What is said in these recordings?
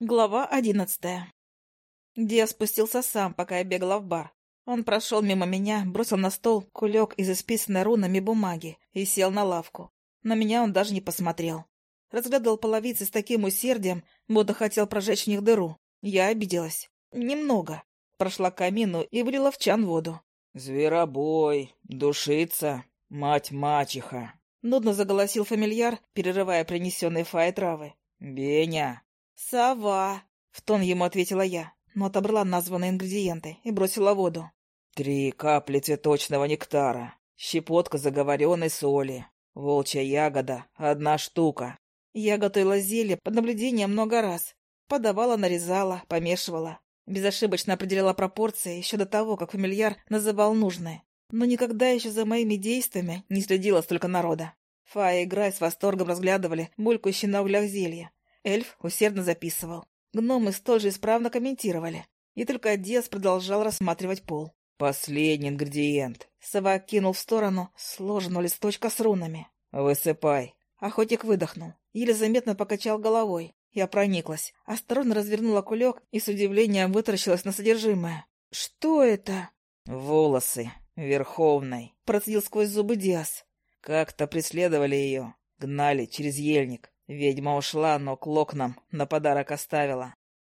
Глава одиннадцатая. Диа спустился сам, пока я бегала в бар. Он прошел мимо меня, бросил на стол кулек из исписанной рунами бумаги и сел на лавку. На меня он даже не посмотрел. Разглядывал половицы с таким усердием, будто хотел прожечь в них дыру. Я обиделась. Немного. Прошла к камину и вылила в чан воду. «Зверобой, душица, мать-мачеха!» Нудно заголосил фамильяр, перерывая принесенные фаи травы. «Беня, «Сова!» — в тон ему ответила я, но отобрала названные ингредиенты и бросила воду. «Три капли цветочного нектара, щепотка заговоренной соли, волчья ягода — одна штука». Я готовила зелье под наблюдением много раз. Подавала, нарезала, помешивала. Безошибочно определяла пропорции еще до того, как фамильяр называл нужное. Но никогда еще за моими действиями не следила столько народа. Фая и Грай с восторгом разглядывали булькающие на углях зелья. Эльф усердно записывал. Гномы столь же исправно комментировали. И только Диас продолжал рассматривать пол. «Последний ингредиент». Сова кинул в сторону сложенного листочка с рунами. «Высыпай». Охотник выдохнул. Еле заметно покачал головой. Я прониклась. Осторожно развернула кулек и с удивлением вытаращилась на содержимое. «Что это?» «Волосы. Верховной». Процедил сквозь зубы Диас. Как-то преследовали ее. Гнали через ельник. Ведьма ушла, но к локнам на подарок оставила.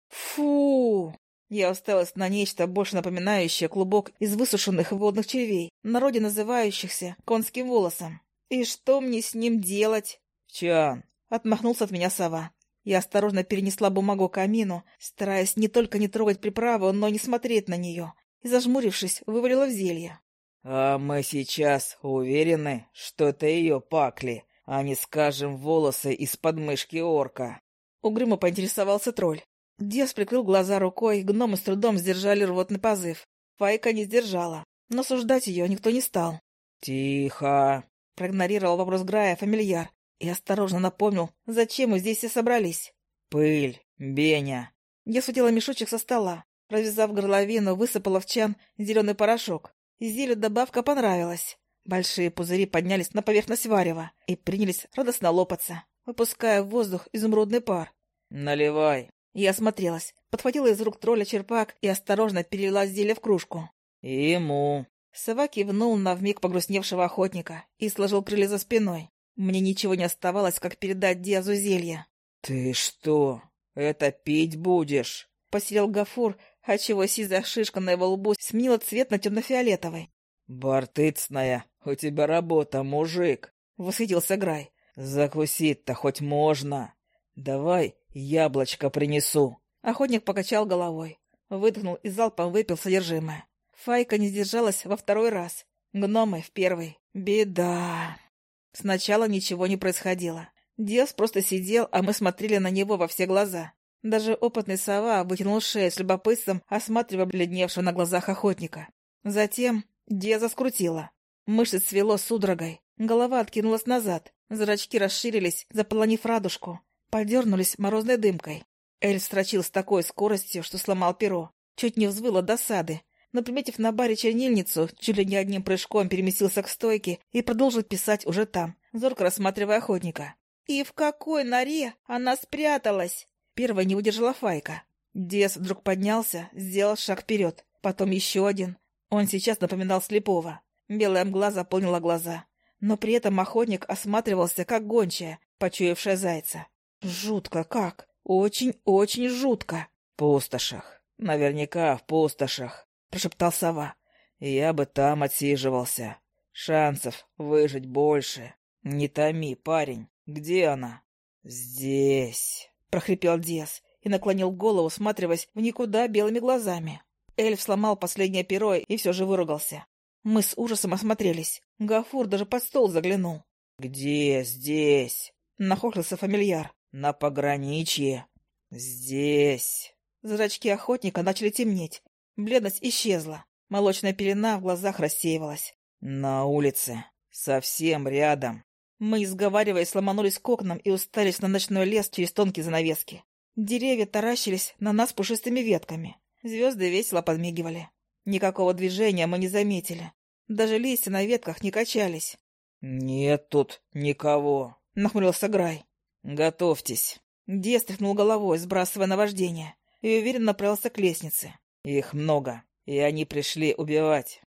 Фу! Я усталась на нечто, больше напоминающее клубок из высушенных водных червей, народе называющихся конским волосом. И что мне с ним делать? Чан! Отмахнулся от меня сова. Я осторожно перенесла бумагу к камину, стараясь не только не трогать приправу, но не смотреть на нее, и, зажмурившись, вывалила в зелье. — А мы сейчас уверены, что это ее пакли, а не, скажем, волосы из подмышки орка. Угрюмо поинтересовался тролль. Дес прикрыл глаза рукой, гномы с трудом сдержали рвотный позыв. Файка не сдержала, но суждать ее никто не стал. «Тихо!» — проигнорировал вопрос Грая фамильяр и осторожно напомнил, зачем мы здесь все собрались. «Пыль, Беня!» Я схватила мешочек со стола. Развязав горловину, высыпала в чан зеленый порошок. Зелю добавка понравилась. Большие пузыри поднялись на поверхность варева и принялись радостно лопаться, выпуская в воздух изумрудный пар. «Наливай!» Я осмотрелась, подхватила из рук тролля черпак и осторожно перелила зелье в кружку. «Ему!» Сова кивнул на вмиг погрустневшего охотника и сложил крылья за спиной. Мне ничего не оставалось, как передать Диазу зелье. «Ты что, это пить будешь?» — посерел Гафур, отчего сизая шишка на его лбу сменила цвет на темно-фиолетовый. «Бартыцная, у тебя работа, мужик!» — восхитился Грай. «Закусить-то хоть можно. Давай яблочко принесу». Охотник покачал головой, выдохнул и залпом выпил содержимое. Файка не сдержалась во второй раз. Гномы в первый. Беда. Сначала ничего не происходило. Диас просто сидел, а мы смотрели на него во все глаза. Даже опытный сова вытянул шею с любопытством, осматривая бледневшего на глазах охотника. Затем Диаза скрутила. Мышцы свело судорогой. Голова откинулась назад. Зрачки расширились, заполонив радужку. Подернулись морозной дымкой. Эльф строчил с такой скоростью, что сломал перо. Чуть не взвыл от досады. Но, приметив на баре чернильницу, чуть ли не одним прыжком переместился к стойке и продолжил писать уже там, зорко рассматривая охотника. «И в какой норе она спряталась?» Первая не выдержала Файка. Дес вдруг поднялся, сделал шаг вперед, потом еще один, он сейчас напоминал слепого. Белая мгла заполнила глаза. Но при этом охотник осматривался, как гончая, почуявшая зайца. Жутко как. Очень-очень жутко. — Пустошах. Наверняка в пустошах, — прошептал сова. — Я бы там отсиживался. Шансов выжить больше. Не томи, парень. Где она? — Здесь, — прохрипел Диас и наклонил голову, всматриваясь в никуда белыми глазами. Эльф сломал последнее перо и все же выругался. Мы с ужасом осмотрелись. Гафур даже под стол заглянул. «Где здесь?» — нахохлился фамильяр. «На пограничье. Здесь». Зрачки охотника начали темнеть. Бледность исчезла. Молочная пелена в глазах рассеивалась. «На улице. Совсем рядом». Мы, изговариваясь, сломанулись к окнам и устались на ночной лес через тонкие занавески. Деревья таращились на нас пушистыми ветками. Звезды весело подмигивали. Никакого движения мы не заметили. Даже листья на ветках не качались. — Нет тут никого, — нахмурился Грай. — Готовьтесь. Ди стряхнул головой, сбрасывая наваждение, и уверенно направился к лестнице. «Их много, и они пришли убивать».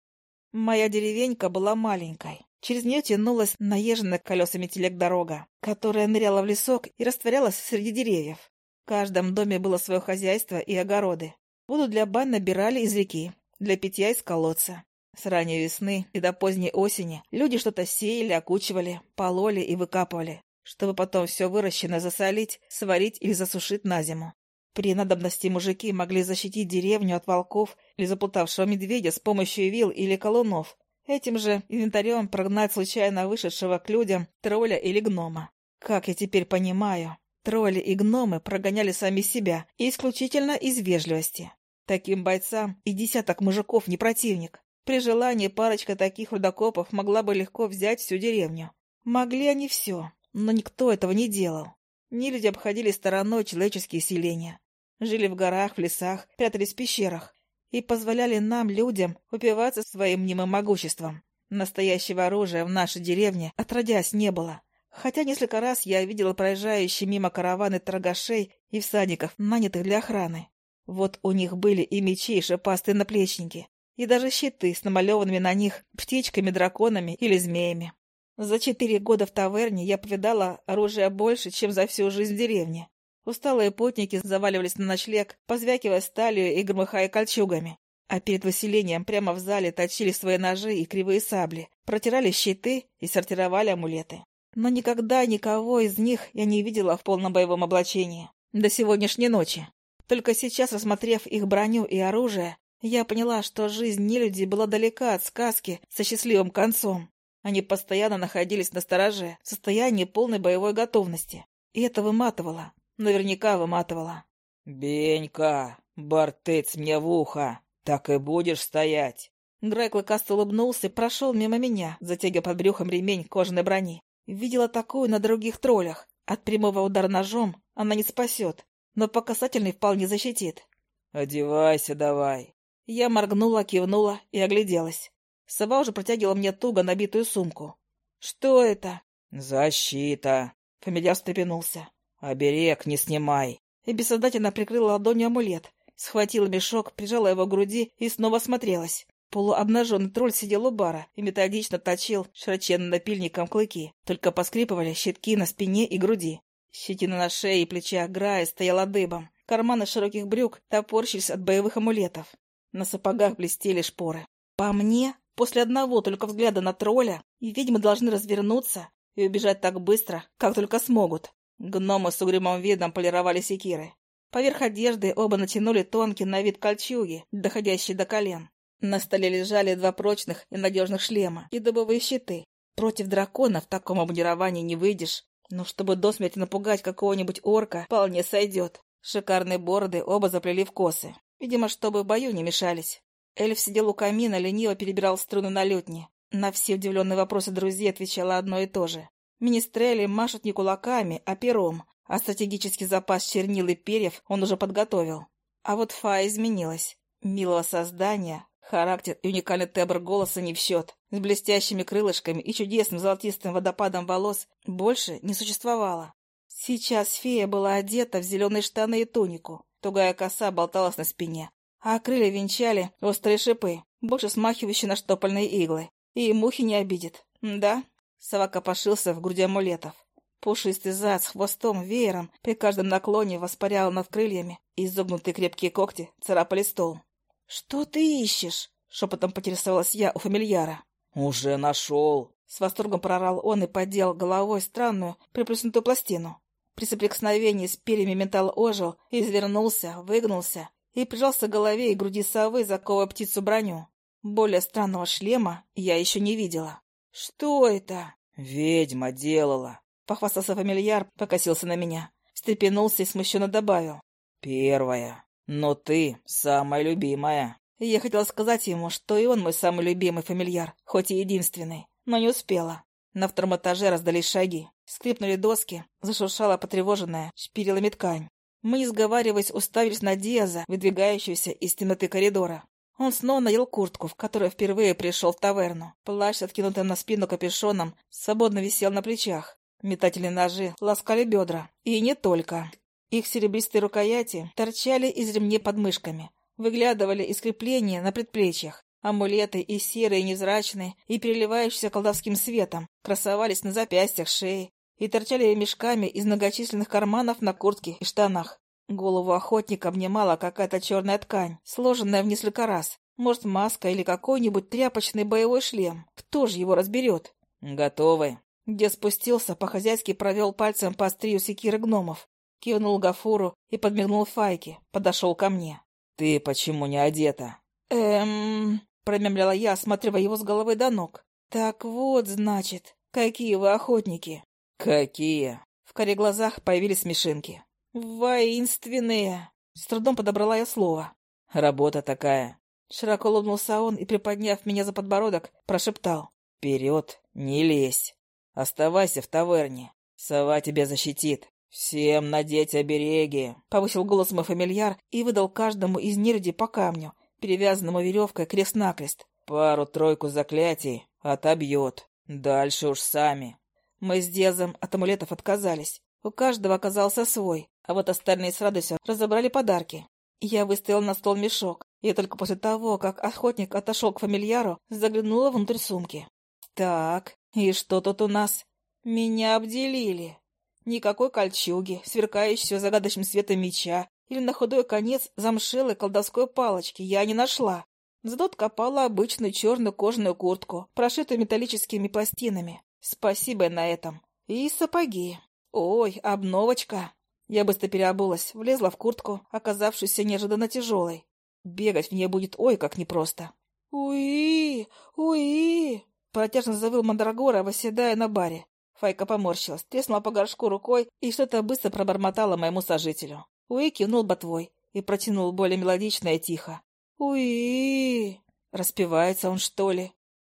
Моя деревенька была маленькой. Через нее тянулась наезженная колесами телег дорога, которая ныряла в лесок и растворялась среди деревьев. В каждом доме было свое хозяйство и огороды. Воду для бань набирали из реки, для питья из колодца. С ранней весны и до поздней осени люди что-то сеяли, окучивали, пололи и выкапывали, чтобы потом все выращенное засолить, сварить или засушить на зиму. При надобности мужики могли защитить деревню от волков или заплутавшего медведя с помощью вил или колунов, Этим же инвентарем прогнать случайно вышедшего к людям тролля или гнома. Как я теперь понимаю, тролли и гномы прогоняли сами себя исключительно из вежливости. Таким бойцам и десяток мужиков не противник. При желании парочка таких рудокопов могла бы легко взять всю деревню. Могли они все, но никто этого не делал. Нелюди обходили стороной человеческие селения. Жили в горах, в лесах, прятались в пещерах и позволяли нам, людям, упиваться своим мнимым могуществом. Настоящего оружия в нашей деревне отродясь не было. Хотя несколько раз я видела проезжающие мимо караваны торгашей и всадников, нанятых для охраны. Вот у них были и мечи, и шипастые наплечники, и даже щиты с намалеванными на них птичками, драконами или змеями. За четыре года в таверне я повидала оружие больше, чем за всю жизнь в деревне. Усталые путники заваливались на ночлег, позвякивая сталью и громыхая кольчугами. А перед выселением прямо в зале точили свои ножи и кривые сабли, протирали щиты и сортировали амулеты. Но никогда никого из них я не видела в полном боевом облачении. До сегодняшней ночи. Только сейчас, рассмотрев их броню и оружие, я поняла, что жизнь нелюдей была далека от сказки со счастливым концом. Они постоянно находились на стороже, в состоянии полной боевой готовности. И это выматывало. Наверняка выматывала. «Бенька, бортыц мне в ухо, так и будешь стоять!» Грай клыкасто улыбнулся и прошел мимо меня, затягивая под брюхом ремень кожаной брони. Видела такую на других троллях. От прямого удара ножом она не спасет, но по касательной вполне защитит. «Одевайся давай!» Я моргнула, кивнула и огляделась. Сова уже протягивала мне туго набитую сумку. «Что это?» «Защита!» Фамильяр встрепенулся. «Оберег не снимай!» И бессознательно прикрыла ладонью амулет. Схватила мешок, прижала его к груди и снова смотрелась. Полуобнаженный тролль сидел у бара и методично точил широченным напильником клыки. Только поскрипывали щитки на спине и груди. Щетина на шее и плечах Грая стояла дыбом. Карманы широких брюк топорщились от боевых амулетов. На сапогах блестели шпоры. По мне, после одного только взгляда на тролля, и ведьмы должны развернуться и убежать так быстро, как только смогут. Гномы с угрюмым видом полировали секиры. Поверх одежды оба натянули тонкий на вид кольчуги, доходящие до колен. На столе лежали два прочных и надежных шлема и дубовые щиты. Против дракона в таком обмундировании не выйдешь. Но чтобы до смерти напугать какого-нибудь орка, вполне сойдет. Шикарные бороды оба заплели в косы. Видимо, чтобы в бою не мешались. Эльф сидел у камина, лениво перебирал струны на лютне. На все удивленные вопросы друзей отвечала одно и то же. Министрели машут не кулаками, а пером, а стратегический запас чернил и перьев он уже подготовил. А вот Фа изменилась. Милого создания, характер и уникальный тембр голоса не в счет. С блестящими крылышками и чудесным золотистым водопадом волос больше не существовало. Сейчас фея была одета в зеленые штаны и тунику. Тугая коса болталась на спине, а крылья венчали острые шипы, больше смахивающие на штопольные иглы. И мухи не обидит. Да, Сова копошился в груди амулетов. Пушистый зад с хвостом веером при каждом наклоне воспарял над крыльями, изогнутые крепкие когти царапали стол. — Что ты ищешь? — шепотом поинтересовалась я у фамильяра. — Уже нашел! С восторгом прорал он и поддел головой странную приплюснутую пластину. При соприкосновении с перьями металл ожил, извернулся, выгнулся и прижался к голове и груди совы, заковывая птицу броню. Более странного шлема я еще не видела. «Что это?» «Ведьма делала», — похвастался фамильяр, покосился на меня. Встрепенулся и смущенно добавил. «Первая. Но ты самая любимая». Я хотела сказать ему, что и он мой самый любимый фамильяр, хоть и единственный, но не успела. На втором этаже раздались шаги. Скрипнули доски, зашуршала потревоженная шпирилами ткань. Мы, не сговариваясь, уставились на Диаза, выдвигающегося из темноты коридора. Он снова надел куртку, в которой впервые пришел в таверну. Плащ, откинутый на спину капюшоном, свободно висел на плечах. Метательные ножи ласкали бедра. И не только. Их серебристые рукояти торчали из ремней под мышками, выглядывали из крепления на предплечьях. Амулеты и серые, невзрачные, и переливающиеся колдовским светом, красовались на запястьях, шее и торчали мешками из многочисленных карманов на куртке и штанах. Голову охотника обнимала какая-то черная ткань, сложенная в несколько раз. Может, маска или какой-нибудь тряпочный боевой шлем. Кто же его разберет? «Готовы?» Где спустился, по-хозяйски провел пальцем по острию секиры гномов. Кивнул Гафуру и подмигнул Файке. Подошел ко мне. «Ты почему не одета?» «Эм...» — промямляла я, осматривая его с головы до ног. «Так вот, значит, какие вы охотники!» «Какие?» В коре глазах появились смешинки. «Воинственные!» С трудом подобрала я слово. «Работа такая!» Широко улыбнулся он и, приподняв меня за подбородок, прошептал. «Вперед, не лезь! Оставайся в таверне, сова тебя защитит!» «Всем надеть обереги!» — повысил голос мой фамильяр и выдал каждому из нерди по камню, перевязанному веревкой крест-накрест. «Пару-тройку заклятий отобьет. Дальше уж сами». Мы с Дезом от амулетов отказались. У каждого оказался свой, а вот остальные с радостью разобрали подарки. Я выставил на стол мешок, и только после того, как охотник отошел к фамильяру, заглянула внутрь сумки. «Так, и что тут у нас?» «Меня обделили. Никакой кольчуги, сверкающего загадочным светом меча или на худой конец замшелой колдовской палочки я не нашла. Зато откопала обычную черную кожаную куртку, прошитую металлическими пластинами. Спасибо на этом. И сапоги. Ой, обновочка. Я быстро переобулась, влезла в куртку, оказавшуюся неожиданно тяжелой. Бегать в ней будет ой как непросто. «Уи! Уи!» Протяжно завыл Мандрагора, восседая на баре. Файка поморщилась, треснула по горшку рукой и что-то быстро пробормотала моему сожителю. Уи кивнул ботвой и протянул более мелодично и тихо. «Уи!» Распевается он, что ли?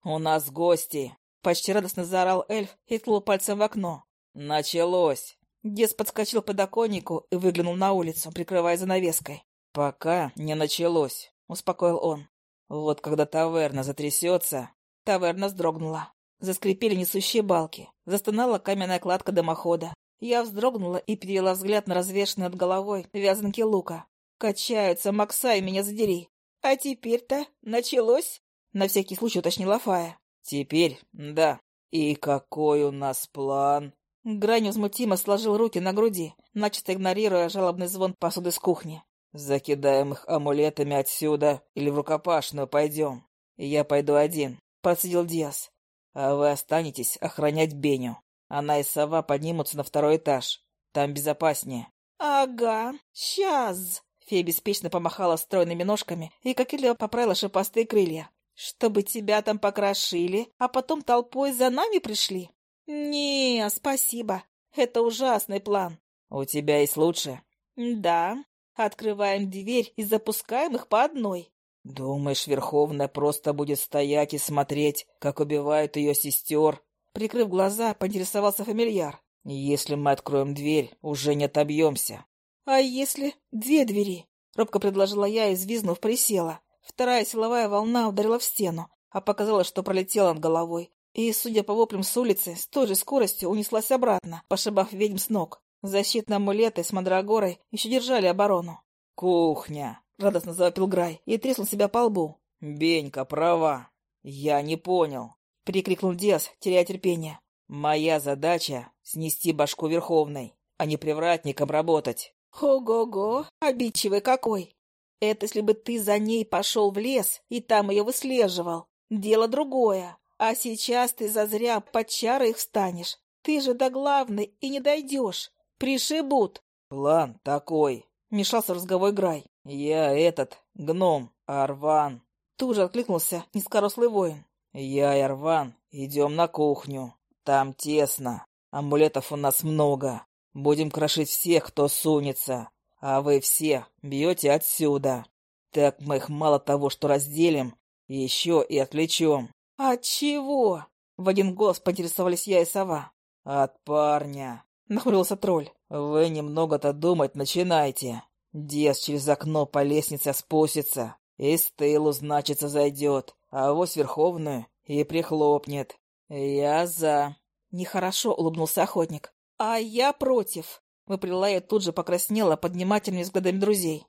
«У нас гости!» Почти радостно заорал эльф и ткнул пальцем в окно. «Началось!» Дес подскочил к подоконнику и выглянул на улицу, прикрывая занавеской. «Пока не началось», — успокоил он. «Вот когда таверна затрясется...» Таверна вздрогнула. Заскрипели несущие балки. Застонала каменная кладка дымохода. Я вздрогнула и перевела взгляд на развешанные над головой вязанки лука. Качаются, Максай, меня задери. А теперь-то началось? На всякий случай уточнила Фая. Теперь, да. И какой у нас план? Грань возмутимо сложил руки на груди, начисто игнорируя жалобный звон посуды с кухни. «Закидаем их амулетами отсюда или в рукопашную пойдем. Я пойду один», — процедил Диас. А вы останетесь охранять Беню. Она и сова поднимутся на второй этаж. Там безопаснее. — Ага, сейчас. Фея беспечно помахала стройными ножками и кокетливо поправила шипастые крылья. — Чтобы тебя там покрошили, а потом толпой за нами пришли? — Не, спасибо. Это ужасный план. — У тебя есть лучше? — Да. Открываем дверь и запускаем их по одной. «Думаешь, Верховная просто будет стоять и смотреть, как убивают ее сестер?» Прикрыв глаза, поинтересовался фамильяр. «Если мы откроем дверь, уже не отобьемся». «А если две двери?» — робко предложила я и, взвизнув, присела. Вторая силовая волна ударила в стену, а показалось, что пролетела над головой. И, судя по воплям с улицы, с той же скоростью унеслась обратно, пошибав ведьм с ног. Защитные амулеты с Мандрагорой еще держали оборону. «Кухня!» — радостно завопил Грай и треснул себя по лбу. «Бенька права. Я не понял», — прикрикнул Диас, теряя терпение. «Моя задача — снести башку Верховной, а не привратником работать». «Ого-го, обидчивый какой! Это если бы ты за ней пошел в лес и там ее выслеживал. Дело другое. А сейчас ты зазря под чары их встанешь. Ты же до главной и не дойдешь. Пришибут». «План такой», — мешался в разговор Грай. «Я этот, гном, Арван». Тут же откликнулся низкорослый воин. «Я и Арван идем на кухню. Там тесно. Амулетов у нас много. Будем крошить всех, кто сунется. А вы все бьете отсюда. Так мы их мало того, что разделим, еще и отвлечем». «От чего?» — в один голос поинтересовались я и сова. «От парня», — нахмурился тролль. «Вы немного-то думать начинайте. Дес через окно по лестнице спустится, и с тылу, значится, зайдет, а вось Верховную и прихлопнет. Я за...» Нехорошо улыбнулся охотник. «А я против». Выплела я тут же покраснела под внимательными взглядами друзей.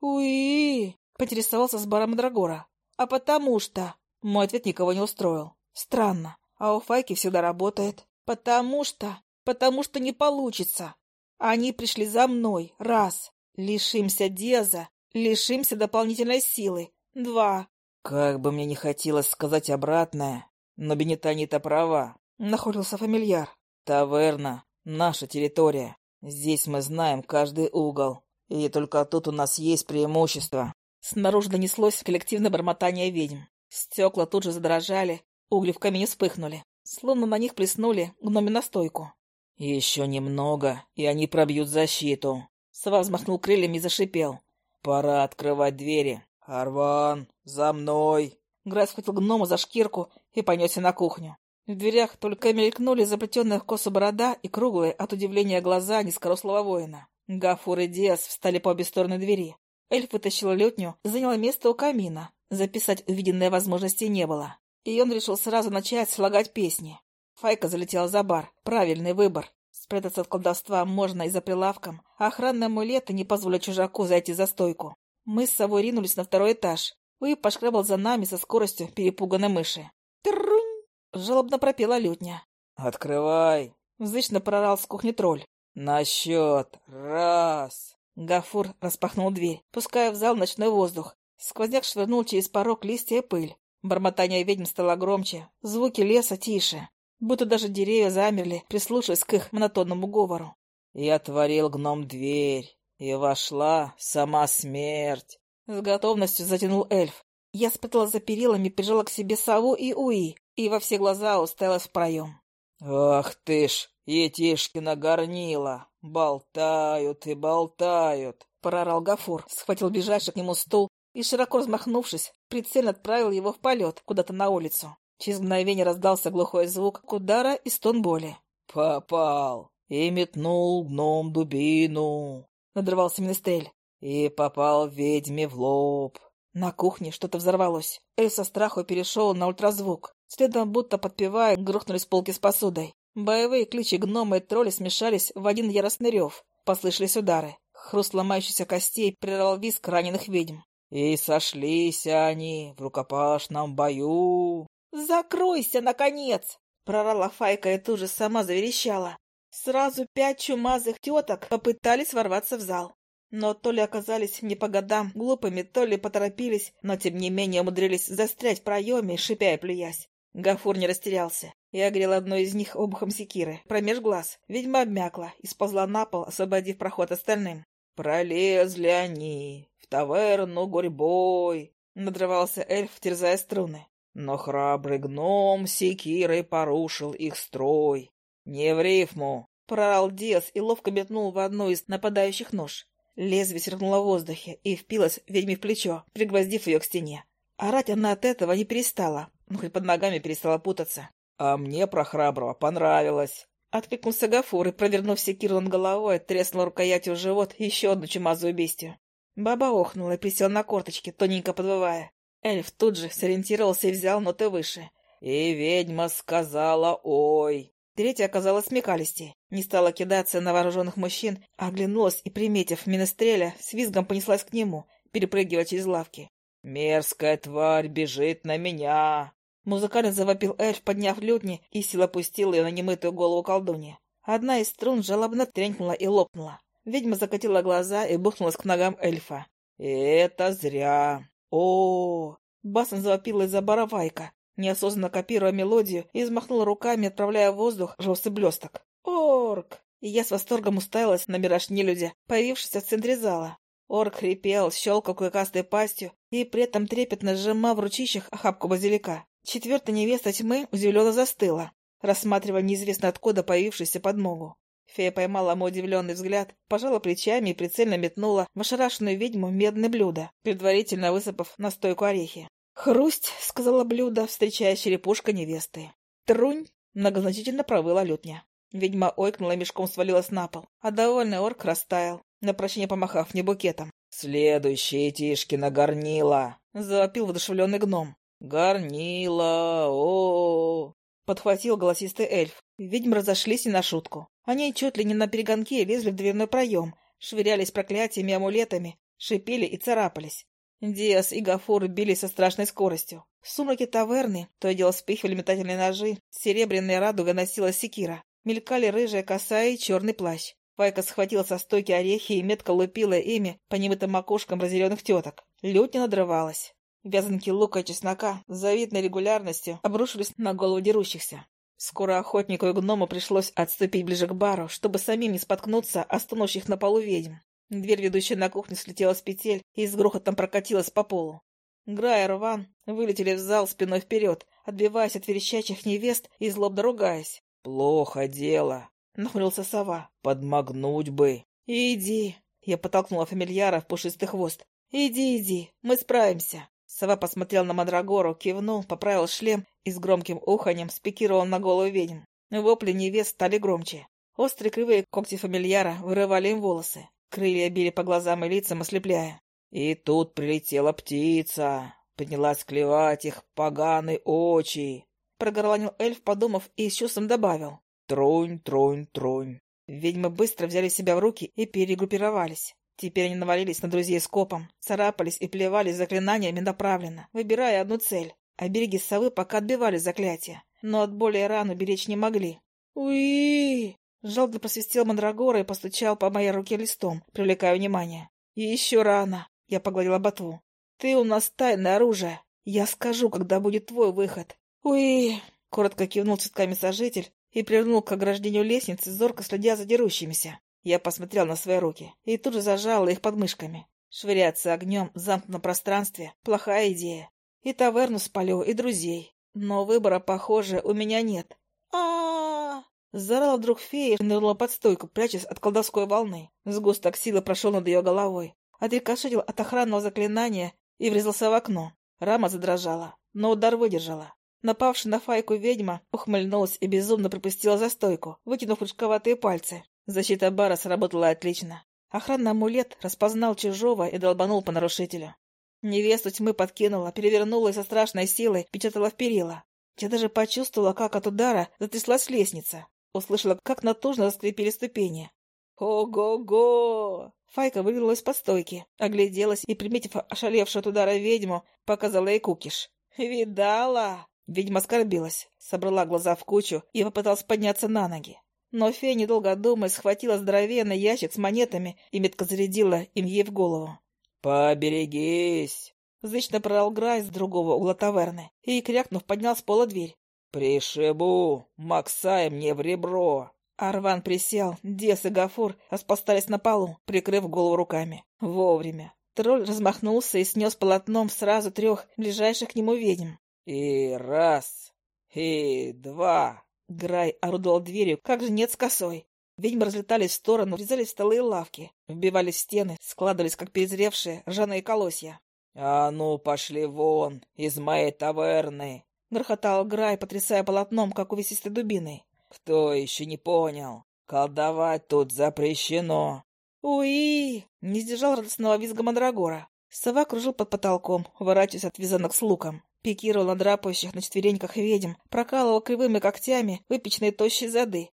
«Уи!» — поинтересовался с баром Драгора. «А потому что...» Мой ответ никого не устроил. Странно. А у Файки всегда работает. «Потому что...» «Потому что не получится. Они пришли за мной. Раз. Лишимся Деза. Лишимся дополнительной силы. Два. Как бы мне не хотелось сказать обратное, но Бенитанита права. Нахорился фамильяр. Таверна — наша территория. Здесь мы знаем каждый угол. И только тут у нас есть преимущество. Снаружи донеслось коллективное бормотание ведьм. Стекла тут же задрожали, угли в камине вспыхнули. Словно на них плеснули гноми настойку. «Еще немного, и они пробьют защиту». Сова взмахнул крыльями и зашипел. «Пора открывать двери. Арван, за мной!» Грай схватил гнома за шкирку и понесся на кухню. В дверях только мелькнули заплетенные в косу борода и круглые от удивления глаза низкорослого воина. Гафур и Диас встали по обе стороны двери. Эльф вытащил лютню, заняла место у камина. Записать увиденные возможности не было. И он решил сразу начать слагать песни. Файка залетела за бар. Правильный выбор. Спрятаться от колдовства можно и за прилавком, а охранные амулеты не позволят чужаку зайти за стойку. Мы с собой ринулись на второй этаж. Уи пошкребал за нами со скоростью перепуганной мыши. «Трунь!» — жалобно пропела лютня. «Открывай!» — зычно прорал с кухни тролль. «На счет! Раз!» Гафур распахнул дверь, пуская в зал ночной воздух. Сквозняк швырнул через порог листья и пыль. Бормотание ведьм стало громче, звуки леса тише будто даже деревья замерли, прислушиваясь к их монотонному говору. «Я отворил гном дверь, и вошла сама смерть!» С готовностью затянул эльф. Я спрятала за перилами, прижала к себе сову и уи, и во все глаза уставилась в проем. «Ах ты ж, Етишкина горнила! Болтают и болтают!» — прорал Гафур, схватил ближайший к нему стул и, широко размахнувшись, прицельно отправил его в полет куда-то на улицу. Через мгновение раздался глухой звук удара и стон боли. «Попал! И метнул гном дубину!» — надрывался Министрель. «И попал ведьме в лоб!» На кухне что-то взорвалось. Эль со страху перешел на ультразвук. Следом, будто подпевая, грохнулись полки с посудой. Боевые кличи гнома и тролли смешались в один яростный рев. Послышались удары. Хруст ломающихся костей прервал виск раненых ведьм. «И сошлись они в рукопашном бою!» «Закройся, наконец!» — прорала Файка и тут же сама заверещала. Сразу пять чумазых теток попытались ворваться в зал. Но то ли оказались не по годам глупыми, то ли поторопились, но тем не менее умудрились застрять в проеме, шипя и плюясь. Гафур не растерялся. Я огрел одну из них обухом секиры, промеж глаз. Ведьма обмякла и сползла на пол, освободив проход остальным. «Пролезли они в таверну гурьбой!» — надрывался эльф, терзая струны. Но храбрый гном секирой порушил их строй. «Не в рифму!» — прорал Диас и ловко метнул в одну из нападающих нож. Лезвие сверкнуло в воздухе и впилось ведьме в плечо, пригвоздив ее к стене. Орать она от этого не перестала, но хоть под ногами перестала путаться. «А мне про храброго понравилось!» Откликнулся Гафур и, провернув секиру над головой, треснул рукоятью в живот еще одну чумазую бестию. Баба охнула и присел на корточки, тоненько подвывая. Эльф тут же сориентировался и взял ноты выше. И ведьма сказала «Ой». Третья оказалась смекалистей. Не стала кидаться на вооруженных мужчин, а оглянулась и, приметив Минестреля, с визгом понеслась к нему, перепрыгивая через лавки. «Мерзкая тварь бежит на меня!» Музыкально завопил эльф, подняв лютни, и сила пустила ее на немытую голову колдуньи. Одна из струн жалобно тренькнула и лопнула. Ведьма закатила глаза и бухнулась к ногам эльфа. «Это зря!» О Басом завопила из-за баравайка, неосознанно копируя мелодию, и взмахнула руками, отправляя в воздух желтый блесток. «Орк!» И я с восторгом уставилась на мираж нелюдя, появившийся в центре зала. Орк хрипел, щелкал клыкастой пастью и при этом трепетно сжимал в ручищах охапку базилика. Четвертая невеста тьмы удивленно застыла, рассматривая неизвестно откуда появившуюся подмогу. Фея поймала мой удивленный взгляд, пожала плечами и прицельно метнула в ошарашенную ведьму медное блюдо, предварительно высыпав на стойку орехи. «Хрусть!» — сказала блюдо, встречая черепушка невесты. «Трунь!» — многозначительно провыла лютня. Ведьма ойкнула и мешком свалилась на пол, а довольный орк растаял, на прощение помахав мне букетом. «Следующие Тишкина горнила!» — завопил воодушевленный гном. «Горнила! о, -о, -о — подхватил голосистый эльф. Ведьмы разошлись не на шутку. Они чуть ли не на перегонке лезли в дверной проем, швырялись проклятиями и амулетами, шипели и царапались. Диас и Гафур бились со страшной скоростью. В сумраке таверны то и дело вспыхивали метательные ножи, серебряная радуга носила секира. Мелькали рыжая коса и черный плащ. Файка схватила со стойки орехи и метко лупила ими по немытым макушкам разъяренных теток. Лютня надрывалась. Вязанки лука и чеснока с завидной регулярностью обрушились на голову дерущихся. Скоро охотнику и гному пришлось отступить ближе к бару, чтобы самим не споткнуться о стонущих на полу ведьм. Дверь, ведущая на кухню, слетела с петель и с грохотом прокатилась по полу. Грай и Рван вылетели в зал спиной вперед, отбиваясь от верещачих невест и злобно ругаясь. «Плохо дело», — нахмурился сова. «Подмогнуть бы». «Иди», — я подтолкнула фамильяра в пушистый хвост. «Иди, иди, мы справимся». Сова посмотрел на Мандрагору, кивнул, поправил шлем и с громким уханьем спикировал на голову ведьм. Вопли невест стали громче. Острые кривые когти фамильяра вырывали им волосы. Крылья били по глазам и лицам, ослепляя. И тут прилетела птица, поднялась клевать их поганые очи. Прогорланил эльф, подумав, и с чувством добавил. Тронь, тронь, тронь. Ведьмы быстро взяли себя в руки и перегруппировались. Теперь они навалились на друзей скопом, царапались и плевались заклинаниями направленно, выбирая одну цель. А береги совы пока отбивали заклятия, но от боли и рану беречь не могли. уи Жалко просвистел Мандрагора и постучал по моей руке листом, привлекая внимание. И еще рано. Я погладила ботву. Ты у нас тайное оружие. Я скажу, когда будет твой выход. Уи! Коротко кивнул цветками сожитель и привернул к ограждению лестницы, зорко следя за дерущимися. Я посмотрел на свои руки и тут же зажала их подмышками. Швыряться огнем в замкнутом пространстве — плохая идея. И таверну спалю, и друзей. Но выбора, похоже, у меня нет. а а Зарала вдруг фея и нырнула под стойку, прячась от колдовской волны. Сгусток силы прошел над ее головой. Отрикошетил от охранного заклинания и врезался в окно. Рама задрожала, но удар выдержала. Напавшая на файку ведьма ухмыльнулась и безумно припустила за стойку, вытянув крючковатые пальцы. Защита бара сработала отлично. Охранный амулет распознал чужого и долбанул по нарушителю. Невесту тьмы подкинула, перевернула и со страшной силой печатала в перила. Я даже почувствовала, как от удара затряслась лестница. Услышала, как натужно заскрипели ступени. «Ого-го!» Файка вывела из постойки, огляделась и, приметив ошалевшую от удара ведьму, показала ей кукиш. «Видала?» Ведьма оскорбилась, собрала глаза в кучу и попыталась подняться на ноги. Но фея, недолго думая, схватила здоровенный ящик с монетами и метко зарядила им ей в голову. «Поберегись!» Зычно прорал Грай с другого угла таверны и, крякнув, поднял с пола дверь. «Пришибу! Максай мне в ребро!» Арван присел, Дес и Гафур распластались на полу, прикрыв голову руками. Вовремя. Тролль размахнулся и снес полотном сразу трех ближайших к нему ведьм. «И раз, и два!» Грай орудовал дверью, как же нет с косой. Ведьмы разлетались в сторону, врезались в столы и лавки, вбивались в стены, складывались, как перезревшие ржаные колосья. — А ну, пошли вон, из моей таверны! грохотал Грай, потрясая полотном, как увесистой дубиной. «Кто еще не понял? Колдовать тут запрещено!» «Уи!» — не сдержал радостного визга Мандрагора. Сова кружил под потолком, уворачиваясь от вязанок с луком. Пикировал на драпающих на четвереньках ведьм, прокалывал кривыми когтями выпечные тощие зады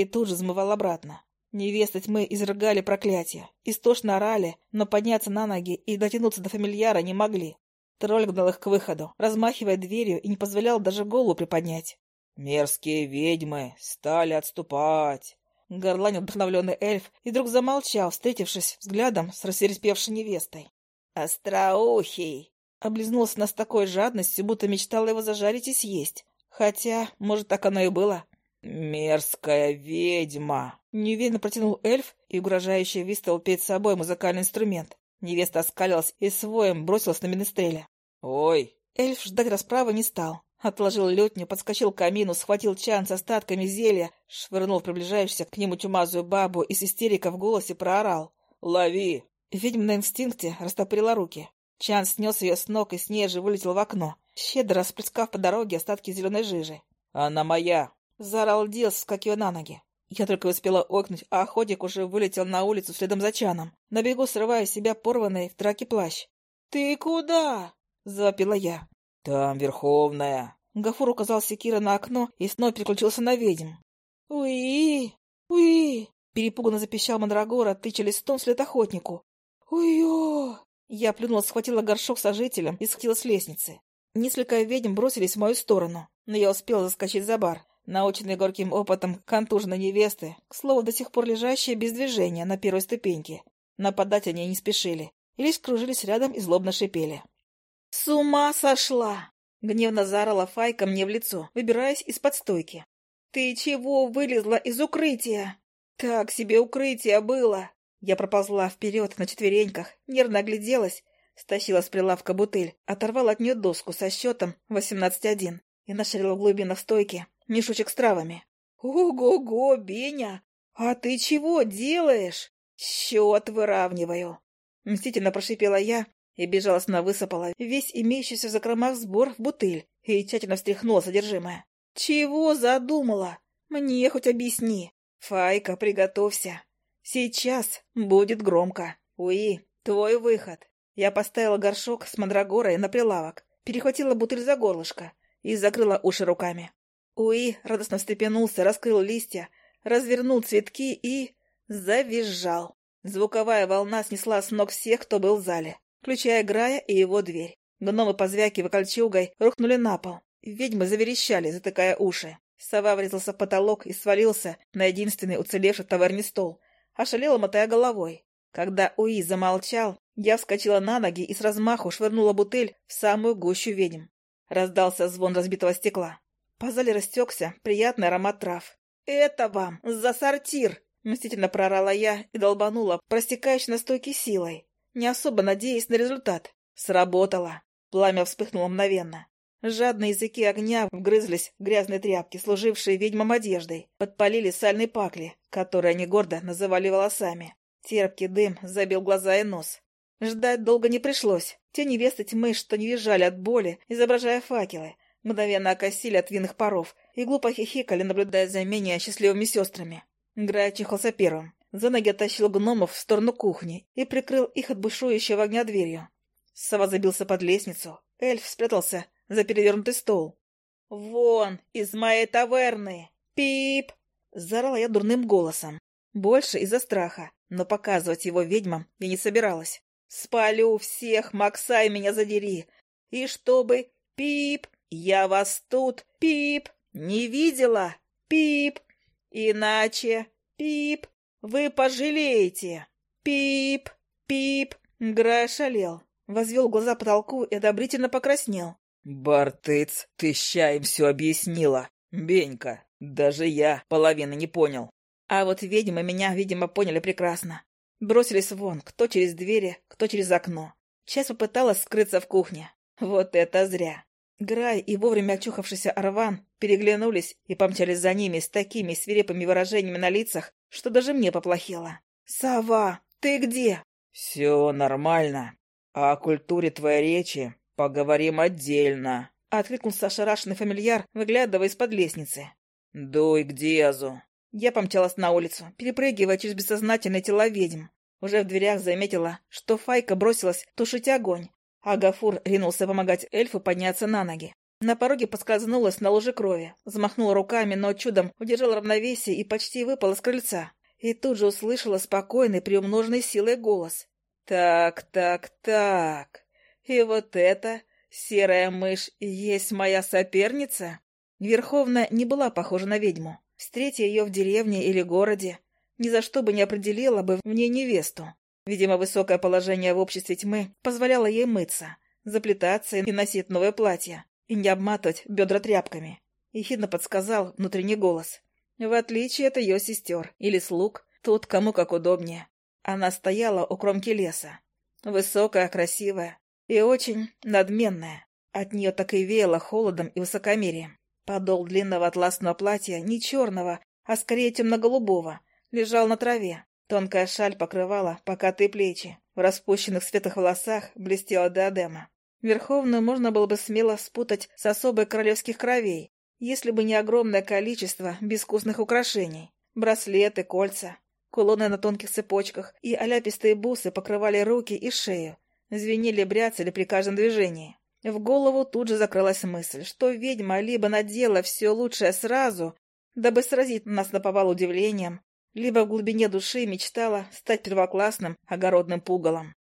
и тут же взмывал обратно. Невесты тьмы изрыгали проклятия, истошно орали, но подняться на ноги и дотянуться до фамильяра не могли. Тролль гнал их к выходу, размахивая дверью и не позволял даже голову приподнять. «Мерзкие ведьмы стали отступать!» Горланил вдохновленный эльф и вдруг замолчал, встретившись взглядом с рассерепевшей невестой. «Остроухий!» Облизнулся нас с такой жадностью, будто мечтала его зажарить и съесть. Хотя, может, так оно и было. «Мерзкая ведьма!» Неуверенно протянул эльф и угрожающе выставил перед собой музыкальный инструмент. Невеста оскалилась и своим бросилась на Менестреля. «Ой!» Эльф ждать расправы не стал. Отложил летню, подскочил к камину, схватил чан с остатками зелья, швырнул в приближающуюся к нему чумазую бабу и с истерикой в голосе проорал. «Лови!» Ведьма на инстинкте растопырила руки. Чан снес ее с ног и с ней же вылетел в окно, щедро расплескав по дороге остатки зеленой жижи. «Она моя!» — заорал Дилс, скакивая на ноги. Я только успела окнуть, а охотник уже вылетел на улицу следом за Чаном, на бегу срывая с себя порванный в драке плащ. «Ты куда?» — завопила я. «Там Верховная!» Гафур указал секира на окно и снова переключился на ведьм. «Уи! Уи!» — перепуганно запищал Мандрагора, тыча листом вслед охотнику. «Уй-ё!» Я плюнула, схватила горшок с сожителем и схватила с лестницы. Несколько ведьм бросились в мою сторону, но я успела заскочить за бар. Наученные горьким опытом контуженной невесты, к слову, до сих пор лежащие без движения на первой ступеньке. Нападать они не спешили, и лишь кружились рядом и злобно шипели. «С ума сошла!» — гневно заорала Файка мне в лицо, выбираясь из-под стойки. «Ты чего вылезла из укрытия?» «Так себе укрытие было!» Я проползла вперед на четвереньках, нервно огляделась, стащила с прилавка бутыль, оторвала от нее доску со счетом 18-1 и нашарила в глубинах стойки мешочек с травами. «Ого-го, Беня! А ты чего делаешь?» «Счет выравниваю!» Мстительно прошипела я и безжалостно высыпала весь имеющийся в закромах сбор в бутыль и тщательно встряхнула содержимое. «Чего задумала? Мне хоть объясни. Файка, приготовься. Сейчас будет громко. Уи, твой выход». Я поставила горшок с мандрагорой на прилавок, перехватила бутыль за горлышко и закрыла уши руками. Уи радостно встрепенулся, раскрыл листья, развернул цветки и... завизжал. Звуковая волна снесла с ног всех, кто был в зале, включая Грая и его дверь. Гномы, позвякивая кольчугой, рухнули на пол. Ведьмы заверещали, затыкая уши. Сова врезался в потолок и свалился на единственный уцелевший товарный стол, ошалело мотая головой. Когда Уи замолчал, я вскочила на ноги и с размаху швырнула бутыль в самую гущу ведьм. Раздался звон разбитого стекла. По зале растекся приятный аромат трав. «Это вам за сортир!» — мстительно прорала я и долбанула, простекающей на стойке силой, не особо надеясь на результат. Сработало. Пламя вспыхнуло мгновенно. Жадные языки огня вгрызлись в грязные тряпки, служившие ведьмам одеждой, подпалили сальные пакли, которые они гордо называли волосами. Терпкий дым забил глаза и нос. Ждать долго не пришлось. Те невесты тьмы, что не визжали от боли, изображая факелы, мгновенно окосили от винных паров и глупо хихикали, наблюдая за менее счастливыми сестрами. Грай чихался первым. За ноги оттащил гномов в сторону кухни и прикрыл их от бушующего огня дверью. Сова забился под лестницу. Эльф спрятался за перевернутый стол. «Вон, из моей таверны! Пип!» Заорала я дурным голосом. Больше из-за страха, но показывать его ведьмам я не собиралась. «Спалю всех, Максай, меня задери! И чтобы... Пип! Я вас тут, пип, не видела, пип. Иначе, пип, вы пожалеете. Пип, пип. Грай шалел, возвел глаза потолку и одобрительно покраснел. «Бартыц, ты ща им все объяснила. Бенька, даже я половины не понял». А вот ведьмы меня, видимо, поняли прекрасно. Бросились вон, кто через двери, кто через окно. Часть попыталась скрыться в кухне. Вот это зря. Грай и вовремя очухавшийся Арван переглянулись и помчались за ними с такими свирепыми выражениями на лицах, что даже мне поплохело. «Сова, ты где?» «Все нормально. А о культуре твоей речи поговорим отдельно», — откликнулся ошарашенный фамильяр, выглядывая из-под лестницы. «Дуй к Диазу». Я помчалась на улицу, перепрыгивая через бессознательные тела ведьм. Уже в дверях заметила, что Файка бросилась тушить огонь, а Гафур ринулся помогать эльфу подняться на ноги. На пороге поскользнулась на луже крови, взмахнула руками, но чудом удержала равновесие и почти выпала с крыльца. И тут же услышала спокойный, приумноженный силой голос. «Так, так, так. И вот это, серая мышь, есть моя соперница?» Верховная не была похожа на ведьму. Встретя ее в деревне или городе, ни за что бы не определила бы в ней невесту. Видимо, высокое положение в обществе тьмы позволяло ей мыться, заплетаться и носить новое платье, и не обматывать бедра тряпками. Ехидно подсказал внутренний голос. В отличие от ее сестер или слуг, тут кому как удобнее. Она стояла у кромки леса. Высокая, красивая и очень надменная. От нее так и веяло холодом и высокомерием. Подол длинного атласного платья, не черного, а скорее темно-голубого, лежал на траве, Тонкая шаль покрывала покатые плечи. В распущенных светлых волосах блестела диадема. Верховную можно было бы смело спутать с особой королевских кровей, если бы не огромное количество безвкусных украшений. Браслеты, кольца, кулоны на тонких цепочках и оляпистые бусы покрывали руки и шею, звенели, бряцали при каждом движении. В голову тут же закралась мысль, что ведьма либо надела все лучшее сразу, дабы сразить нас на повал удивлением, либо в глубине души мечтала стать первоклассным огородным пугалом.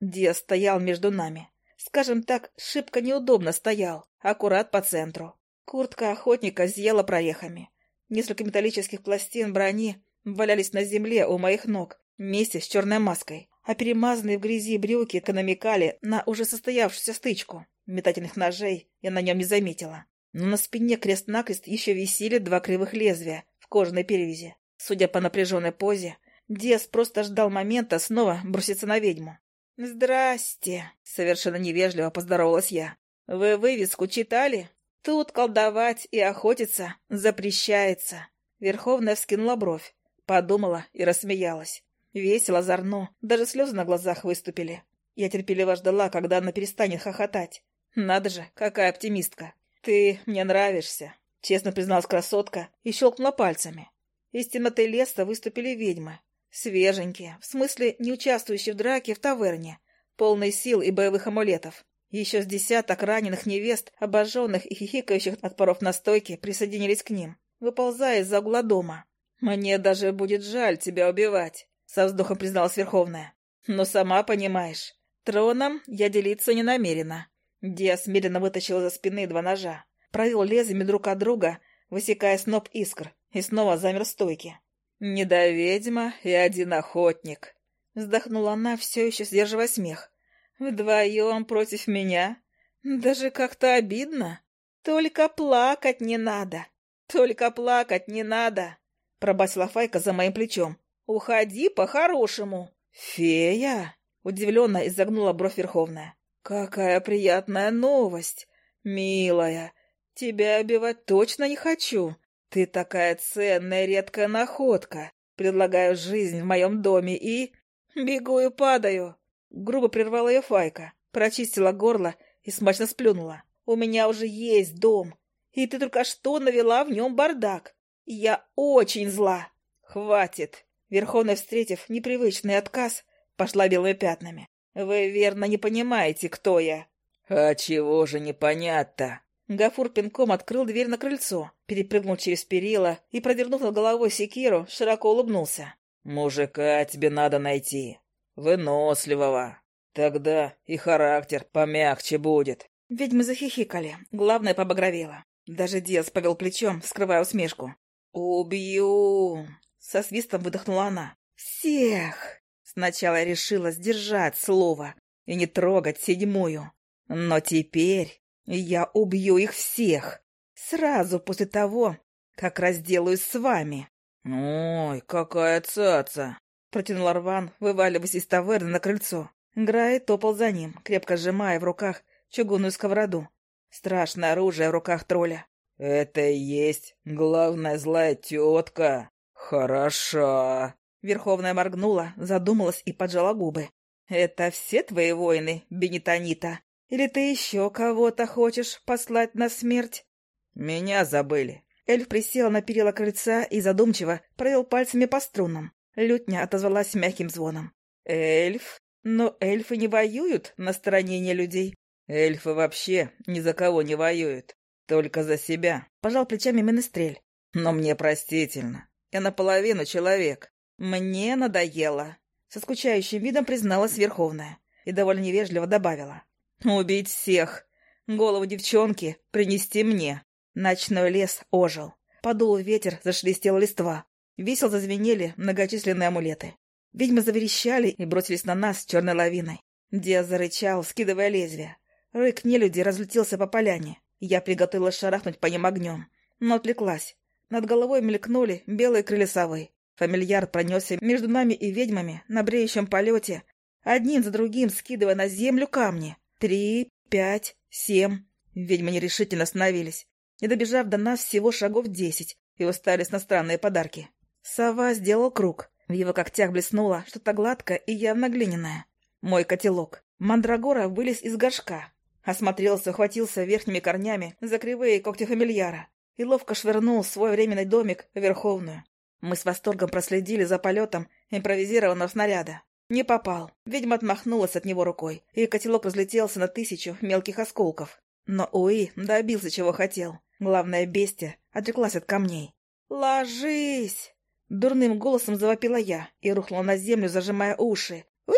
Диас стоял между нами. Скажем так, шибко неудобно стоял, аккурат по центру. Куртка охотника зъела прорехами. Несколько металлических пластин брони валялись на земле у моих ног вместе с черной маской, а перемазанные в грязи брюки намекали на уже состоявшуюся стычку. Метательных ножей я на нем не заметила. Но на спине крест-накрест еще висели два кривых лезвия в кожаной перевязи. Судя по напряженной позе, Диас просто ждал момента снова броситься на ведьму. «Здрасте!» — совершенно невежливо поздоровалась я. «Вы вывеску читали?» Тут колдовать и охотиться запрещается. Верховная вскинула бровь, подумала и рассмеялась. Весело, озорно, даже слезы на глазах выступили. Я терпеливо ждала, когда она перестанет хохотать. Надо же, какая оптимистка. Ты мне нравишься, честно призналась красотка и щелкнула пальцами. Из темноты леса выступили ведьмы. Свеженькие, в смысле не участвующие в драке в таверне, полные сил и боевых амулетов. Еще с десяток раненых невест, обожженных и хихикающих от паров на стойке, присоединились к ним, выползая из-за угла дома. «Мне даже будет жаль тебя убивать», — со вздохом призналась Верховная. «Но сама понимаешь, троном я делиться не намерена». Диас медленно вытащил за спины два ножа, провел лезвиями друг от друга, высекая сноп искр, и снова замер в стойке. «Не до ведьма и один охотник», — вздохнула она, все еще сдерживая смех. Вдвоем против меня? Даже как-то обидно. Только плакать не надо. Только плакать не надо. Пробасила Файка за моим плечом. Уходи по-хорошему. Фея? Удивленно изогнула бровь Верховная. Какая приятная новость. Милая, тебя обивать точно не хочу. Ты такая ценная редкая находка. Предлагаю жизнь в моем доме и... Бегу и падаю. Грубо прервала ее Файка, прочистила горло и смачно сплюнула. «У меня уже есть дом, и ты только что навела в нем бардак. Я очень зла. Хватит!» Верховная, встретив непривычный отказ, пошла белыми пятнами. «Вы верно не понимаете, кто я». «А чего же непонятно?» Гафур пинком открыл дверь на крыльцо, перепрыгнул через перила и, провернув над головой секиру, широко улыбнулся. «Мужика тебе надо найти выносливого. Тогда и характер помягче будет. Ведьмы захихикали, главное побагровело. Даже Диас повел плечом, скрывая усмешку. «Убью!» — со свистом выдохнула она. «Всех!» Сначала решила сдержать слово и не трогать седьмую. Но теперь я убью их всех. Сразу после того, как разделаюсь с вами. «Ой, какая цаца!» — протянул Арван, вываливаясь из таверны на крыльцо. Грай топал за ним, крепко сжимая в руках чугунную сковороду. Страшное оружие в руках тролля. «Это и есть главная злая тетка. Хороша!» Верховная моргнула, задумалась и поджала губы. «Это все твои воины, Бенитонита? Или ты еще кого-то хочешь послать на смерть?» «Меня забыли». Эльф присел на перила крыльца и задумчиво провел пальцами по струнам. Лютня отозвалась мягким звоном. «Эльф? Но эльфы не воюют на стороне людей». «Эльфы вообще ни за кого не воюют. Только за себя», — пожал плечами Менестрель. «Но мне простительно. Я наполовину человек». «Мне надоело», — со скучающим видом призналась Верховная и довольно невежливо добавила. «Убить всех. Голову девчонки принести мне». Ночной лес ожил. Подул ветер, зашелестела листва. Весело зазвенели многочисленные амулеты. Ведьмы заверещали и бросились на нас черной лавиной. Диас зарычал, скидывая лезвие. Рык нелюди разлетелся по поляне. Я приготовилась шарахнуть по ним огнем, но отвлеклась. Над головой мелькнули белые крылья совы. Фамильяр пронесся между нами и ведьмами на бреющем полете, одним за другим скидывая на землю камни. Три, пять, семь. Ведьмы нерешительно остановились, не добежав до нас всего шагов десять, и уставились на странные подарки. Сова сделал круг. В его когтях блеснуло что-то гладкое и явно глиняное. Мой котелок. Мандрагора вылез из горшка. Осмотрелся, ухватился верхними корнями за кривые когти фамильяра и ловко швырнул свой временный домик в Верховную. Мы с восторгом проследили за полетом импровизированного снаряда. Не попал. Ведьма отмахнулась от него рукой, и котелок разлетелся на тысячу мелких осколков. Но Уи добился, чего хотел. Главное, бестия отреклась от камней. «Ложись!» Дурным голосом завопила я и рухнула на землю, зажимая уши. уи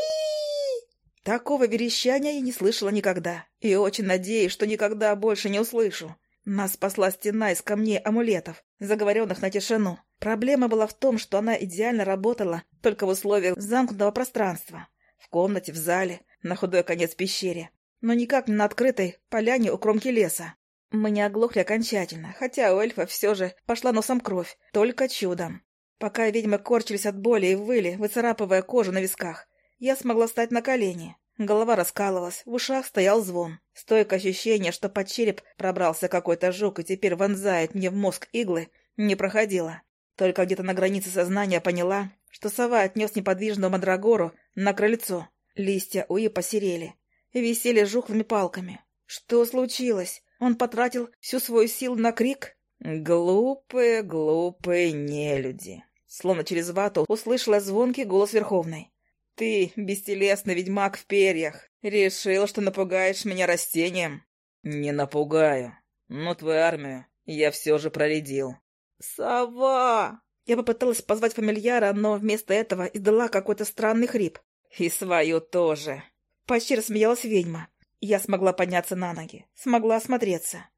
Такого верещания я не слышала никогда, и очень надеюсь, что никогда больше не услышу. Нас спасла стена из камней амулетов, заговоренных на тишину. Проблема была в том, что она идеально работала только в условиях замкнутого пространства. В комнате, в зале, на худой конец пещере. Но никак не на открытой поляне у кромки леса. Мы не оглохли окончательно, хотя у эльфа все же пошла носом кровь, только чудом. Пока ведьмы корчились от боли и выли, выцарапывая кожу на висках, я смогла встать на колени. Голова раскалывалась, в ушах стоял звон. Стойкое ощущение, что под череп пробрался какой-то жук и теперь вонзает мне в мозг иглы, не проходило. Только где-то на границе сознания поняла, что сова отнес неподвижную мандрагору на крыльцо. Листья уи посерели и висели жухлыми палками. Что случилось? Он потратил всю свою силу на крик? Глупые, глупые нелюди. Словно через вату услышала звонкий голос Верховной. Ты, бестелесный ведьмак в перьях, решил, что напугаешь меня растением? Не напугаю, но твою армию я все же проредил. Сова! Я попыталась позвать фамильяра, но вместо этого издала какой-то странный хрип. И свою тоже. Почти рассмеялась ведьма. Я смогла подняться на ноги, смогла осмотреться.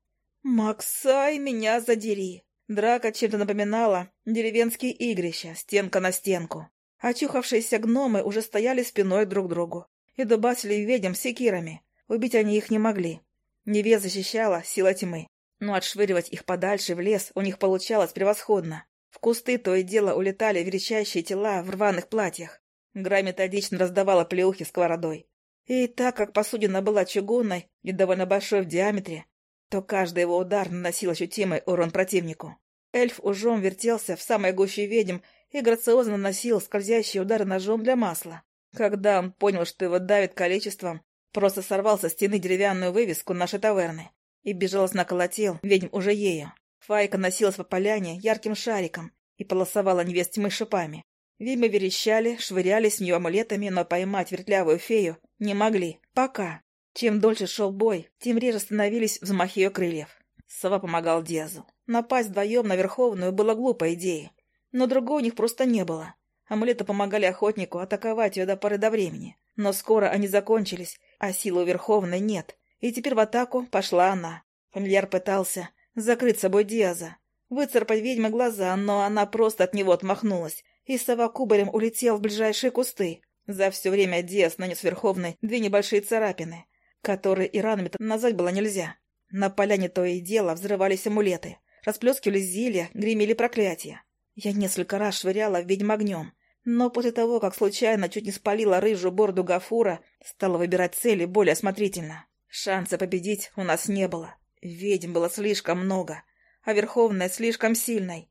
«Максай, меня задери!» Драка чем-то напоминала деревенские игрища, стенка на стенку. Очухавшиеся гномы уже стояли спиной друг к другу и дубасили ведьм секирами. Убить они их не могли. Неве защищала сила тьмы, но отшвыривать их подальше в лес у них получалось превосходно. В кусты то и дело улетали верещащие тела в рваных платьях. Гра методично раздавала плеухи сковородой. И так как посудина была чугунной и довольно большой в диаметре, то каждый его удар наносил ощутимый урон противнику. Эльф ужом вертелся в самой гуще ведьм и грациозно наносил скользящие удары ножом для масла. Когда он понял, что его давит количеством, просто сорвал со стены деревянную вывеску нашей таверны и безжалостно колотил ведьм уже ею. Файка носилась по поляне ярким шариком и полосовала невест тьмы шипами. Ведьмы верещали, швыряли с нее амулетами, но поймать вертлявую фею не могли. Пока. Чем дольше шел бой, тем реже становились взмахи ее крыльев. Сова помогал Дезу. Напасть вдвоем на Верховную было глупой идеей. Но другого у них просто не было. Амулеты помогали охотнику атаковать ее до поры до времени. Но скоро они закончились, а силы у Верховной нет. И теперь в атаку пошла она. Фамильяр пытался закрыть собой Диаза, выцарпать ведьмы глаза, но она просто от него отмахнулась, и сова кубарем улетел в ближайшие кусты. За все время Диас нанес Верховной две небольшие царапины, которые и ранами назвать было нельзя. На поляне то и дело взрывались амулеты, расплескивались зелья, гремели проклятия. Я несколько раз швыряла ведьм огнем, но после того, как случайно чуть не спалила рыжую борду Гафура, стала выбирать цели более осмотрительно. Шанса победить у нас не было. Ведьм было слишком много, а Верховная слишком сильной.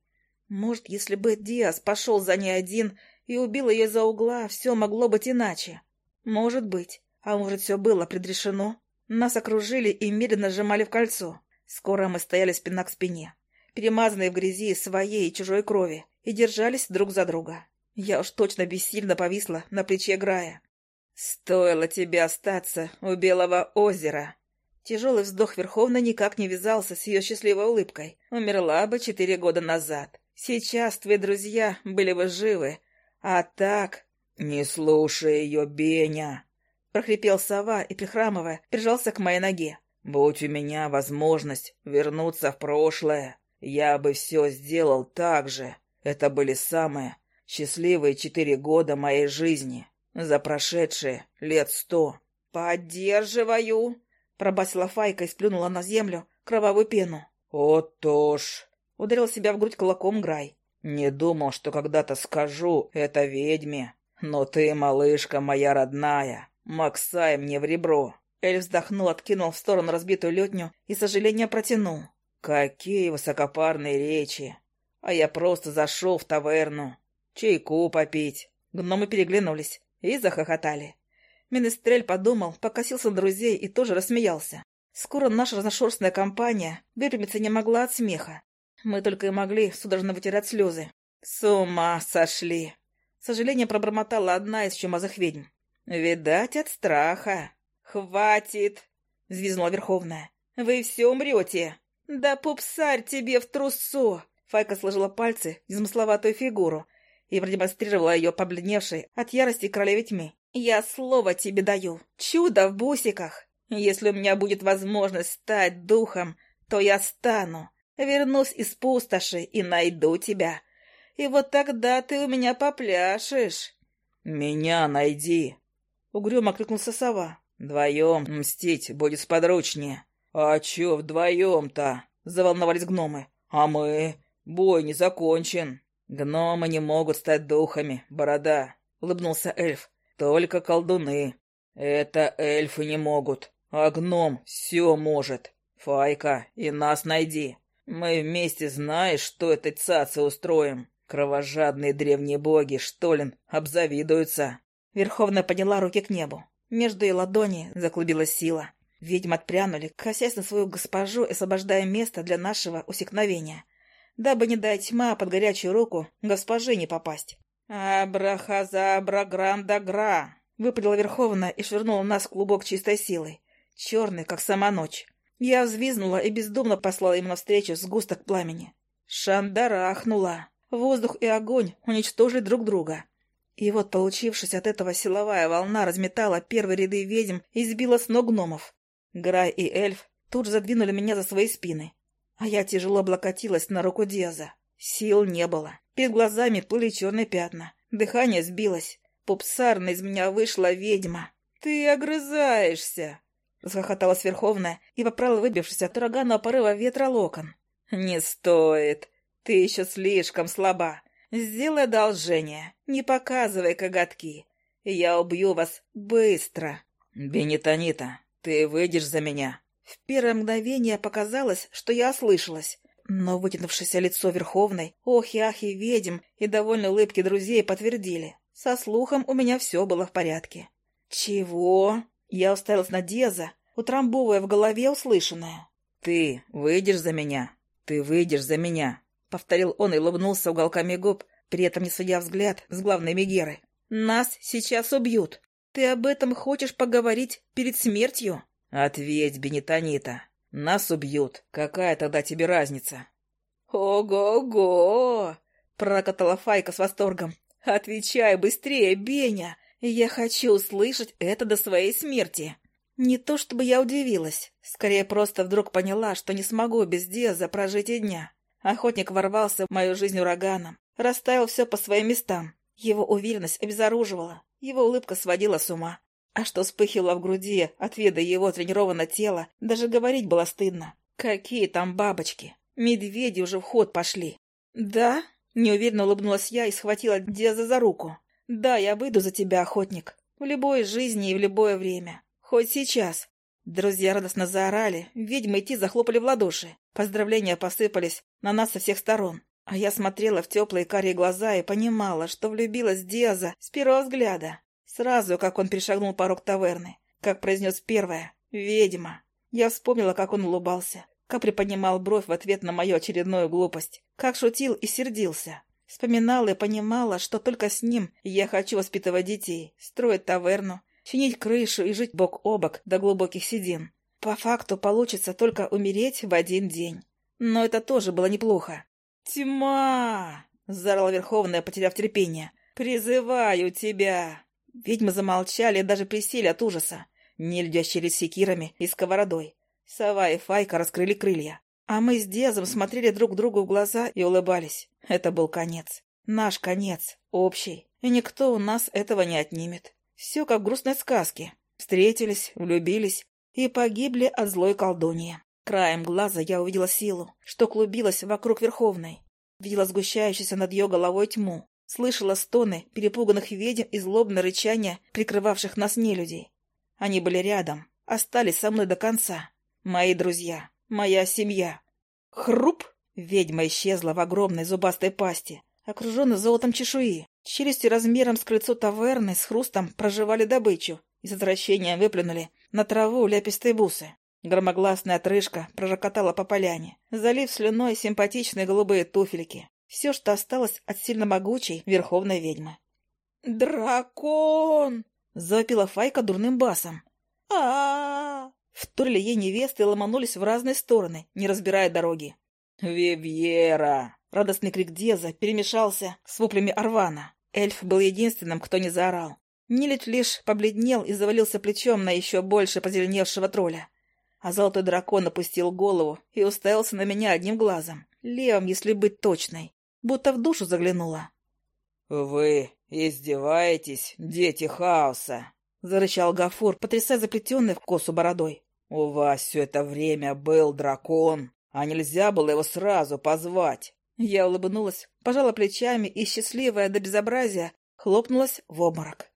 Может, если бы Диас пошел за ней один и убил ее за угла, все могло быть иначе. Может быть. А может, все было предрешено? Нас окружили и медленно сжимали в кольцо. Скоро мы стояли спина к спине перемазанные в грязи своей и чужой крови, и держались друг за друга. Я уж точно бессильно повисла на плече Грая. «Стоило тебе остаться у Белого озера!» Тяжелый вздох Верховной никак не вязался с ее счастливой улыбкой. Умерла бы четыре года назад. Сейчас твои друзья были бы живы. А так... «Не слушай ее, Беня!» прохрипел сова и, прихрамывая, прижался к моей ноге. «Будь у меня возможность вернуться в прошлое, я бы все сделал так же. Это были самые счастливые четыре года моей жизни. За прошедшие лет сто. «Поддерживаю!» Пробасила Файка и сплюнула на землю кровавую пену. «Вот то ж!» Ударил себя в грудь кулаком Грай. «Не думал, что когда-то скажу это ведьме. Но ты, малышка моя родная, Максай мне в ребро!» Эль вздохнул, откинул в сторону разбитую летню и сожаление протянул. Какие высокопарные речи! А я просто зашел в таверну. Чайку попить. Гномы переглянулись и захохотали. Менестрель подумал, покосился на друзей и тоже рассмеялся. Скоро наша разношерстная компания выпрямиться не могла от смеха. Мы только и могли судорожно вытирать слезы. С ума сошли! С сожалением пробормотала одна из чумазых ведьм. «Видать, от страха». «Хватит!» — взвизгнула Верховная. «Вы все умрете!» «Да пупсарь тебе в трусу!» Файка сложила пальцы, незамысловатую фигуру, и продемонстрировала ее побледневшей от ярости королеве тьмы. «Я слово тебе даю. Чудо в бусиках. Если у меня будет возможность стать духом, то я стану. Вернусь из пустоши и найду тебя. И вот тогда ты у меня попляшешь». «Меня найди!» — угрюмо крикнулся сова. «Вдвоем мстить будет сподручнее». «А чё вдвоем-то?» — заволновались гномы. «А мы? Бой не закончен». «Гномы не могут стать духами, борода», — улыбнулся эльф. «Только колдуны. Это эльфы не могут, а гном все может. Файка, и нас найди. Мы вместе знаешь, что этой цацы устроим. Кровожадные древние боги, Штолин, обзавидуются». Верховная подняла руки к небу. Между ее ладони заклубилась сила. Ведьмы отпрянули, косясь на свою госпожу и освобождая место для нашего усекновения дабы не дать тьма под горячую руку госпоже не попасть. «Абрахазабра-гранда-гра!» — выпалила Верховная и швырнула нас в клубок чистой силой, черный, как сама ночь. Я взвизнула и бездумно послала им навстречу сгусток пламени. Шандарахнула. Воздух и огонь уничтожили друг друга. И вот, получившись от этого силовая волна, разметала первые ряды ведьм и сбила с ног гномов. Грай и эльф тут же задвинули меня за свои спины. А я тяжело облокотилась на руку Диаза. Сил не было. Перед глазами плыли черные пятна. Дыхание сбилось. Пупсарна из меня вышла ведьма. «Ты огрызаешься!» Расхохоталась Верховная и поправила выбившись от ураганного порыва ветра локон. «Не стоит. Ты еще слишком слаба. Сделай одолжение. Не показывай коготки. Я убью вас быстро». «Бенитонита, ты выйдешь за меня?» В первое мгновение показалось, что я ослышалась. Но вытянувшееся лицо Верховной, охи-ахи ведьм и довольно улыбки друзей подтвердили. Со слухом у меня все было в порядке. «Чего?» Я уставилась на Деза, утрамбовывая в голове услышанное. «Ты выйдешь за меня? Ты выйдешь за меня?» Повторил он и улыбнулся уголками губ, при этом не сводя взгляд с главной Мегеры. «Нас сейчас убьют. Ты об этом хочешь поговорить перед смертью?» «Ответь, Бенитонита. Нас убьют. Какая тогда тебе разница?» «Ого-го!» — прокатала Файка с восторгом. «Отвечай быстрее, Беня! Я хочу услышать это до своей смерти!» Не то чтобы я удивилась, скорее просто вдруг поняла, что не смогу без Диаза прожить и дня. Охотник ворвался в мою жизнь ураганом, расставил все по своим местам. Его уверенность обезоруживала, его улыбка сводила с ума. А что вспыхивало в груди от вида его тренированного тела, даже говорить было стыдно. Какие там бабочки! Медведи уже в ход пошли. «Да?» — неуверенно улыбнулась я и схватила Деза за руку. «Да, я выйду за тебя, охотник. В любой жизни и в любое время. Хоть сейчас». Друзья радостно заорали, ведьмы идти захлопали в ладоши. Поздравления посыпались на нас со всех сторон. А я смотрела в теплые карие глаза и понимала, что влюбилась Диаза с первого взгляда. Сразу, как он перешагнул порог таверны, как произнес первое «Ведьма». Я вспомнила, как он улыбался, как приподнимал бровь в ответ на мою очередную глупость, как шутил и сердился. Вспоминала и понимала, что только с ним я хочу воспитывать детей, строить таверну, чинить крышу и жить бок о бок до глубоких седин. По факту получится только умереть в один день. Но это тоже было неплохо. «Тьма!» — заорала Верховная, потеряв терпение. «Призываю тебя!» Ведьмы замолчали и даже присели от ужаса. Нельдя ощерились секирами и сковородой. Сова и Файка раскрыли крылья. А мы с Дезом смотрели друг другу в глаза и улыбались. Это был конец. Наш конец. Общий. И никто у нас этого не отнимет. Все как в грустной сказке. Встретились, влюбились и погибли от злой колдуньи. Краем глаза я увидела силу, что клубилась вокруг Верховной. Видела сгущающуюся над ее головой тьму. Слышала стоны перепуганных ведьм и злобное рычание, прикрывавших нас нелюдей. Они были рядом, остались со мной до конца. Мои друзья, моя семья. Хруп! Ведьма исчезла в огромной зубастой пасти, окруженной золотом чешуи. Челюсти размером с крыльцо таверны с хрустом проживали добычу и с отвращением выплюнули на траву ляпистые бусы. Громогласная отрыжка пророкотала по поляне, залив слюной симпатичные голубые туфельки. Все, что осталось от сильно могучей верховной ведьмы. «Дракон!» — завопила Файка дурным басом. а а, -а Вторили ей невесты и ломанулись в разные стороны, не разбирая дороги. «Вивьера!» — радостный крик Деза перемешался с воплями Арвана. Эльф был единственным, кто не заорал. Нилит лишь побледнел и завалился плечом на еще больше позеленевшего тролля. А золотой дракон опустил голову и уставился на меня одним глазом, левым, если быть точной, будто в душу заглянула. «Вы издеваетесь, дети хаоса?» — зарычал Гафур, потрясая заплетенной в косу бородой. «У вас все это время был дракон, а нельзя было его сразу позвать». Я улыбнулась, пожала плечами и, счастливая до безобразия, хлопнулась в обморок.